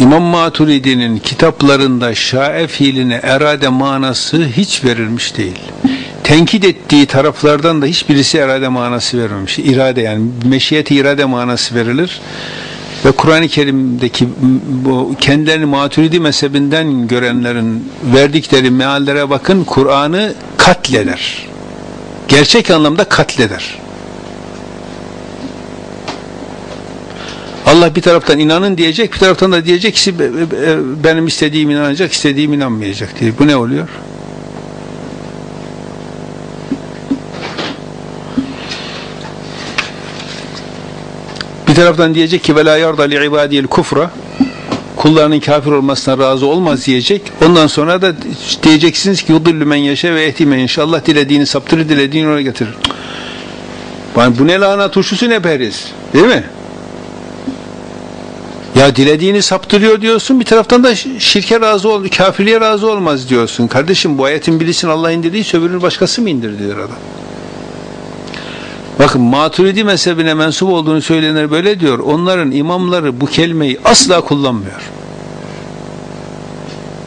İmam Maturidi'nin kitaplarında şae fiiline erade manası hiç verilmiş değil. Tenkit ettiği taraflardan da hiçbirisi erade manası vermemiş. İrade yani meşiyeti irade manası verilir. Ve Kur'an-ı Kerim'deki bu kendilerini Maturidi mezhebinden görenlerin verdikleri meallere bakın Kur'an'ı katleder. Gerçek anlamda katleder. Allah bir taraftan inanın diyecek, bir taraftan da diyecek ki benim istediğim inanacak, istediğim inanmayacak diye. Bu ne oluyor? Bir taraftan diyecek ki yarda li ibadiyel kufra kullarının kafir olmasına razı olmaz diyecek. Ondan sonra da diyeceksiniz ki yudillü men yaşa ve ehtime inşallah dilediğini saptırır, dilediğini oraya getirir. Bu ne lahana turşusu ne periz. Değil mi? Ya dilediğini saptırıyor diyorsun bir taraftan da şirke razı ol, kafirliğe razı olmaz diyorsun. Kardeşim bu ayetin bilirsin Allah indirdiği söbürür başkası mı indirdi diyor adam. Bakın Maturidi mezhebine mensup olduğunu söyleyenler böyle diyor. Onların imamları bu kelimeyi asla kullanmıyor.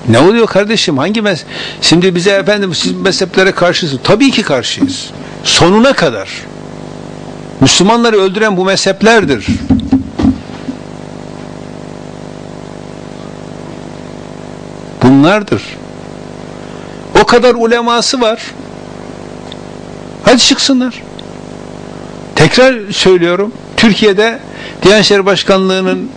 Ne oluyor kardeşim? Hangi mez? Şimdi bize efendim siz mezheplere karşısınız. Tabii ki karşıyız. Sonuna kadar. Müslümanları öldüren bu mezheplerdir. Bunlardır. O kadar uleması var. Hadi çıksınlar. Tekrar söylüyorum. Türkiye'de Diyanet İşleri Başkanlığı'nın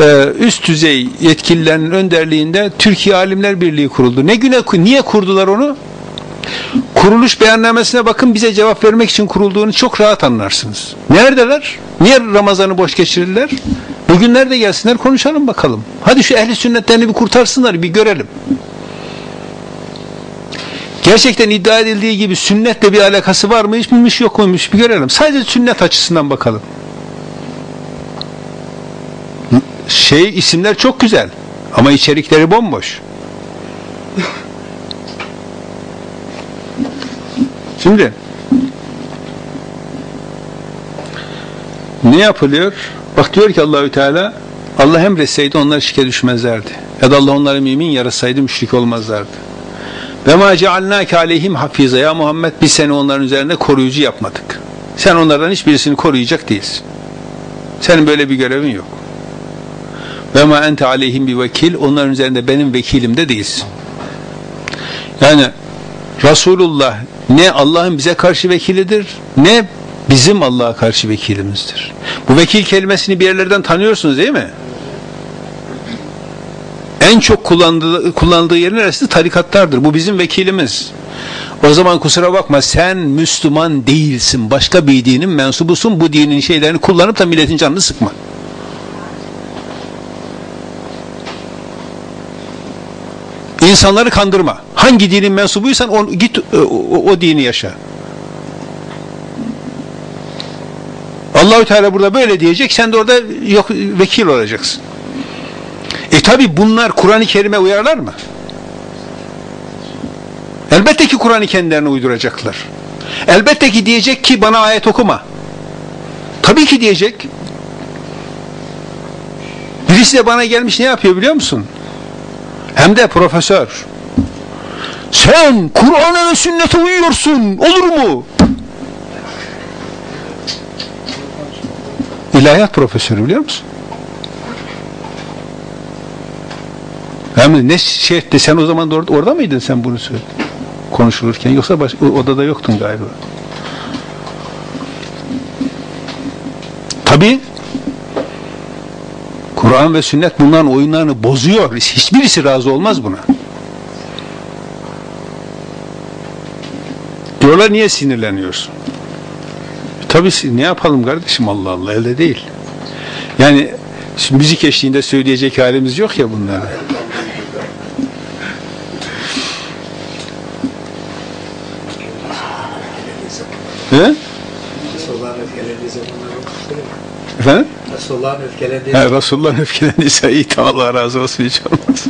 e, üst düzey yetkililerinin önderliğinde Türkiye Alimler Birliği kuruldu. Ne güne niye kurdular onu? Kuruluş beyannamesine bakın bize cevap vermek için kurulduğunu çok rahat anlarsınız. Neredeler? Niye Ramazan'ı boş geçirirler? Bugün nerede gelsinler konuşalım bakalım. Hadi şu ehli sünnetlerini bir kurtarsınlar bir görelim. Gerçekten iddia edildiği gibi sünnetle bir alakası var mı, hiç miymiş, yok muymuş bir görelim. Sadece sünnet açısından bakalım. Şey isimler çok güzel ama içerikleri bomboş. Şimdi ne yapılıyor? Bak diyor ki Allahü Teala Allah emretseydi onlar şirke düşmezlerdi. Ya da Allah onları mümin yarasaydı müşrik olmazlardı. Ve ma cealnâke aleyhim hafize ya Muhammed biz seni onların üzerinde koruyucu yapmadık. Sen onlardan hiçbirisini koruyacak değilsin. Senin böyle bir görevin yok. Ve ma ente aleyhim bir vekil onların üzerinde benim vekilim de değilsin. Yani Resulullah ne Allah'ın bize karşı vekilidir ne bizim Allah'a karşı vekilimizdir. Bu vekil kelimesini bir yerlerden tanıyorsunuz değil mi? En çok kullandığı, kullandığı yerin neresi? Tarikatlardır. Bu bizim vekilimiz. O zaman kusura bakma sen Müslüman değilsin. Başka bir dinin mensubusun. Bu dinin şeylerini kullanıp da milletin canını sıkma. İnsanları kandırma. Hangi dinin mensubuysan on, git o, o, o dini yaşa. Allahü Teala burada böyle diyecek. Sen de orada yok vekil olacaksın. E tabi bunlar Kur'an-ı Kerim'e uyarlar mı? Elbette ki Kur'an-ı kendilerine uyduracaklar. Elbette ki diyecek ki bana ayet okuma. Tabii ki diyecek. Birisi de bana gelmiş ne yapıyor biliyor musun? Hem de profesör. Sen Kur'an'a ve sünnete uyuyorsun. Olur mu? İlahiyat profesörü biliyor musun? Hem ne şeyhti sen o zaman orada, orada mıydın sen bunu söyledin? Konuşulurken yoksa baş, odada yoktun galiba. Tabi Kur'an ve sünnet bunların oyunlarını bozuyor. Hiçbirisi razı olmaz buna. Diyorlar niye sinirleniyorsun? Tabi ne yapalım kardeşim Allah Allah elde değil. Yani müzik eşliğinde söyleyecek halimiz yok ya bunları. He? Efendim? Resulullah'ın öfkelendiği Resulullah'ın öfkelendiği iyi Allah razı olsun hiç olmaz.